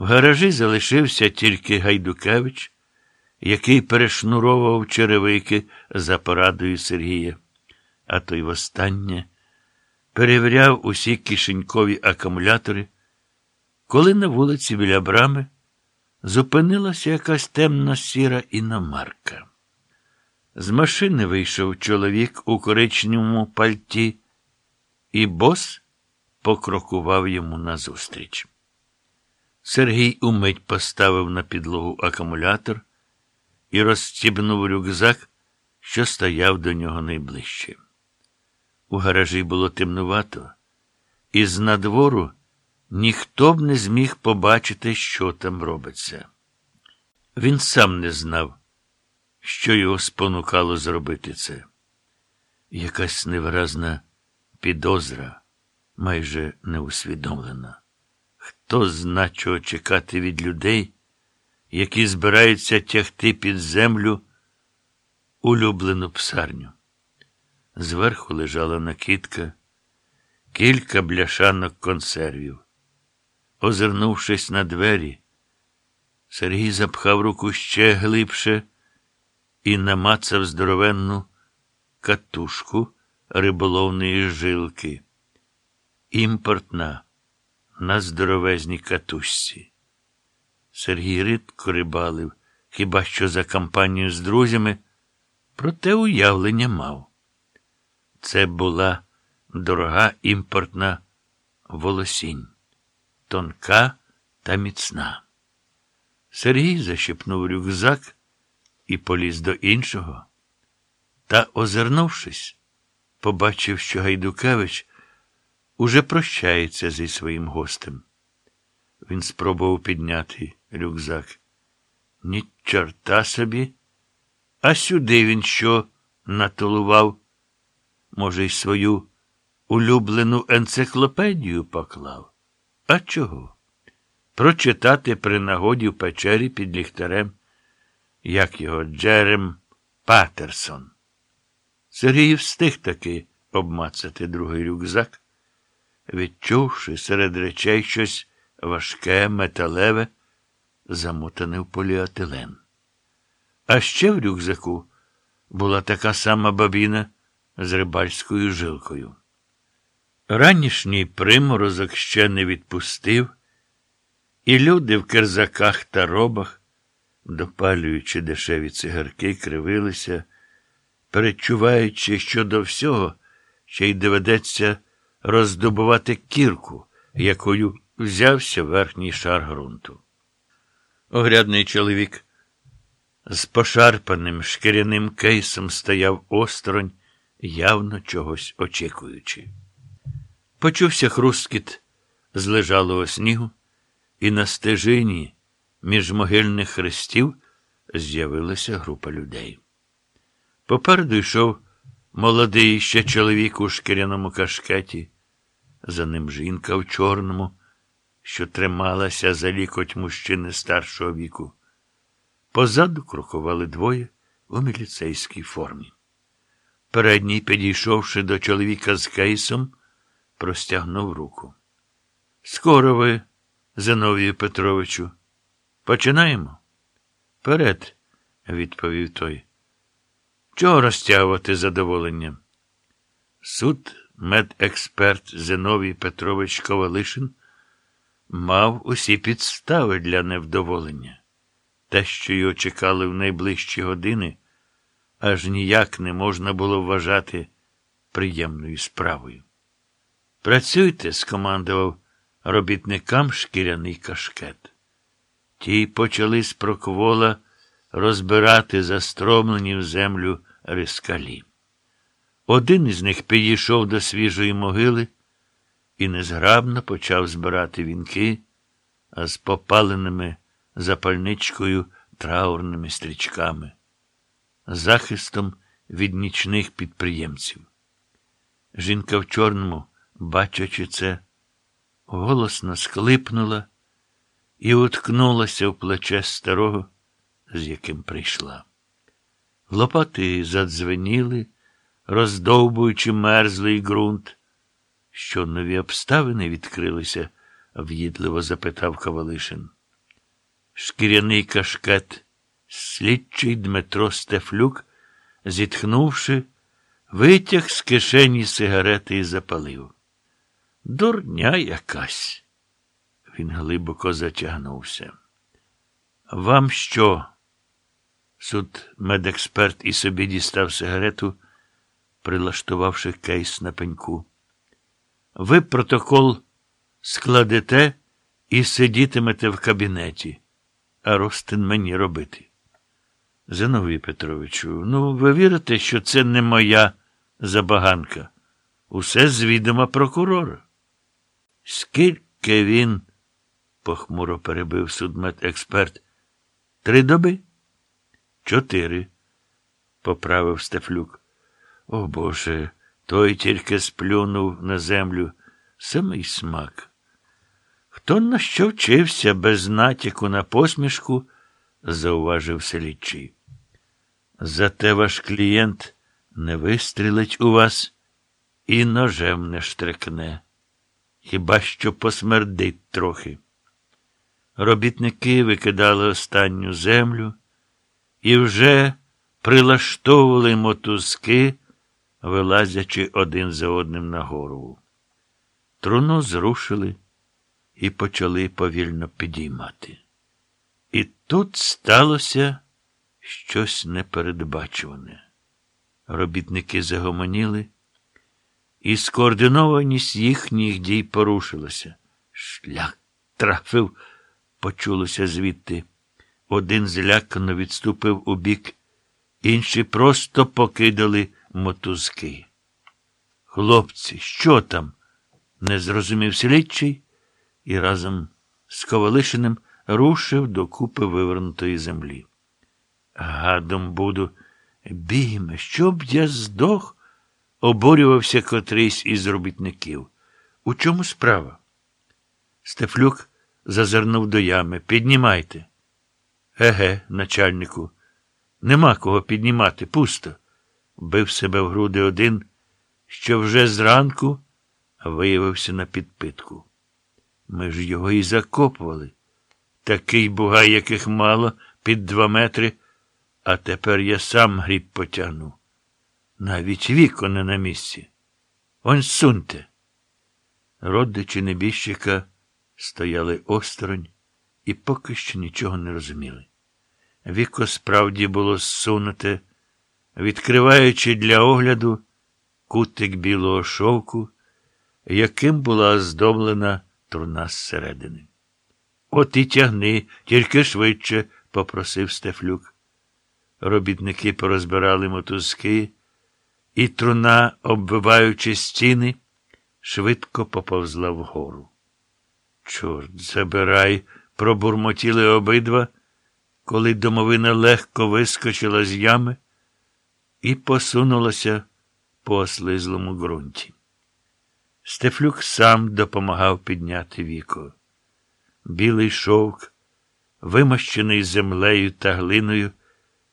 В гаражі залишився тільки Гайдукевич, який перешнуровував черевики за порадою Сергія, а той востаннє перевіряв усі кишенькові акумулятори, коли на вулиці біля брами зупинилася якась темна сіра іномарка. З машини вийшов чоловік у коричневому пальті, і бос покрокував йому назустріч. Сергій умить поставив на підлогу акумулятор і розстібнув рюкзак, що стояв до нього найближче. У гаражі було темнувато, і з надвору ніхто б не зміг побачити, що там робиться. Він сам не знав, що його спонукало зробити це. Якась невиразна підозра, майже неусвідомлена. Хто зна, чекати від людей, які збираються тягти під землю улюблену псарню. Зверху лежала накидка, кілька бляшанок консервів. Озирнувшись на двері, Сергій запхав руку ще глибше і намацав здоровенну катушку риболовної жилки. Імпортна на здоровезній катушці. Сергій рідко рибалив, хіба що за кампанію з друзями, проте уявлення мав. Це була дорога імпортна волосінь, тонка та міцна. Сергій защепнув рюкзак і поліз до іншого. Та, озирнувшись, побачив, що Гайдукевич уже прощається зі своїм гостем. Він спробував підняти рюкзак. Ні чорта собі, а сюди він що натолував? Може, й свою улюблену енциклопедію поклав? А чого? Прочитати при нагоді в печері під ліхтарем, як його Джерем Патерсон. Сергій встиг таки обмацати другий рюкзак, відчувши серед речей щось важке, металеве, замотане в поліетилен. А ще в рюкзаку була така сама бабіна з рибальською жилкою. Ранішній приморозок ще не відпустив, і люди в керзаках та робах, допалюючи дешеві цигарки, кривилися, перечуваючи, що до всього ще й доведеться роздобувати кірку, якою взявся верхній шар ґрунту. Огрядний чоловік з пошарпаним шкіряним кейсом стояв осторонь, явно чогось очікуючи. Почувся хрусткіт з лежалого снігу, і на стежині між могильних хрестів з'явилася група людей. Попереду йшов молодий ще чоловік у шкіряному кашкеті, за ним жінка в чорному, що трималася за лікоть мужчини старшого віку. Позаду крокували двоє у міліцейській формі. Передній, підійшовши до чоловіка з кейсом, простягнув руку. Скоро ви, Зиновію Петровичу, починаємо? Перед, відповів той. Чого розтягувати задоволенням? Суд медексперт Зиновій Петрович Ковалишин мав усі підстави для невдоволення. Те, що його чекали в найближчі години, аж ніяк не можна було вважати приємною справою. Працюйте, скомандував робітникам шкіряний кашкет. Ті почали з проквола розбирати застромлені в землю рискалі. Один із них підійшов до свіжої могили і незграбно почав збирати вінки, а з попаленими запальничкою траурними стрічками, захистом від нічних підприємців. Жінка в чорному, бачачи це, голосно склипнула і уткнулася в плече старого, з яким прийшла. Лопати задзвеніли, роздовбуючи мерзлий ґрунт. Що нові обставини відкрилися? в'їдливо запитав Кавалишин. шкіряний кашкет. Слідчий Дмитро Стефлюк, зітхнувши, витяг з кишені сигарети і запалив. Дурня якась. Він глибоко затягнувся. Вам що? Суд медексперт і собі дістав сигарету, прилаштувавши кейс на пеньку. Ви протокол складете і сидітимете в кабінеті, а Ростин мені робити. Зиновій Петровичу, ну ви вірите, що це не моя забаганка? Усе з відома прокурора. Скільки він, похмуро перебив судмедексперт, три доби? Чотири, поправив Стефлюк. О Боже, той тільки сплюнув на землю самий смак. Хто на що вчився без натяку на посмішку, зауважив слідчий. Зате ваш клієнт не вистрілить у вас і ножем не штрикне. Хіба що посмердить трохи. Робітники викидали останню землю і вже прилаштовували мотузки, вилазячи один за одним на гору. Труну зрушили і почали повільно підіймати. І тут сталося щось непередбачуване. Робітники загомоніли, і скоординованість їхніх дій порушилася. Шлях трафив, почулося звідти. Один злякано відступив у бік, інші просто покидали мотузки. Хлопці, що там? не зрозумів слідчий і разом з Ковалишиним рушив до купи вивернутої землі. Гадом буду, бігме, щоб я здох, оборювався котрийсь із робітників. У чому справа? Стефлюк зазирнув до ями. Піднімайте. Еге, начальнику, нема кого піднімати, пусто. Бив себе в груди один, що вже зранку виявився на підпитку. Ми ж його і закопували. Такий бугай, яких мало, під два метри, а тепер я сам гріб потягну. Навіть віко не на місці. Он суньте. Родичі небіжчика стояли осторонь і поки що нічого не розуміли. Віко справді було зсунуте, відкриваючи для огляду кутик білого шовку, яким була оздоблена труна зсередини. От і тягни, тільки швидше, попросив Стефлюк. Робітники порозбирали мотузки, і труна, оббиваючи стіни, швидко поповзла вгору. Чорт, забирай, пробурмотіли обидва, коли домовина легко вискочила з ями і посунулася по ослизлому ґрунті. Стефлюк сам допомагав підняти віко. Білий шовк, вимощений землею та глиною,